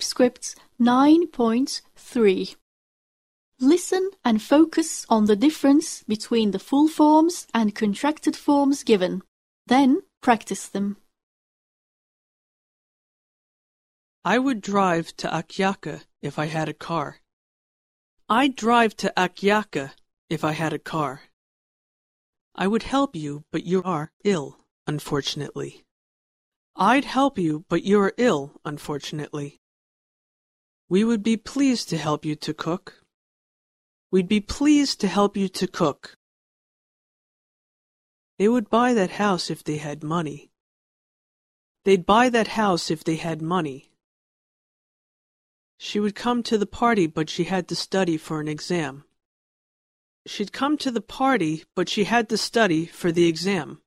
Script 9.3 Listen and focus on the difference between the full forms and contracted forms given. Then practice them. I would drive to Akyaka if I had a car. I'd drive to Akyaka if I had a car. I would help you, but you are ill, unfortunately. I'd help you, but you are ill, unfortunately. We would be pleased to help you to cook. We'd be pleased to help you to cook. They would buy that house if they had money. They'd buy that house if they had money. She would come to the party, but she had to study for an exam. She'd come to the party, but she had to study for the exam.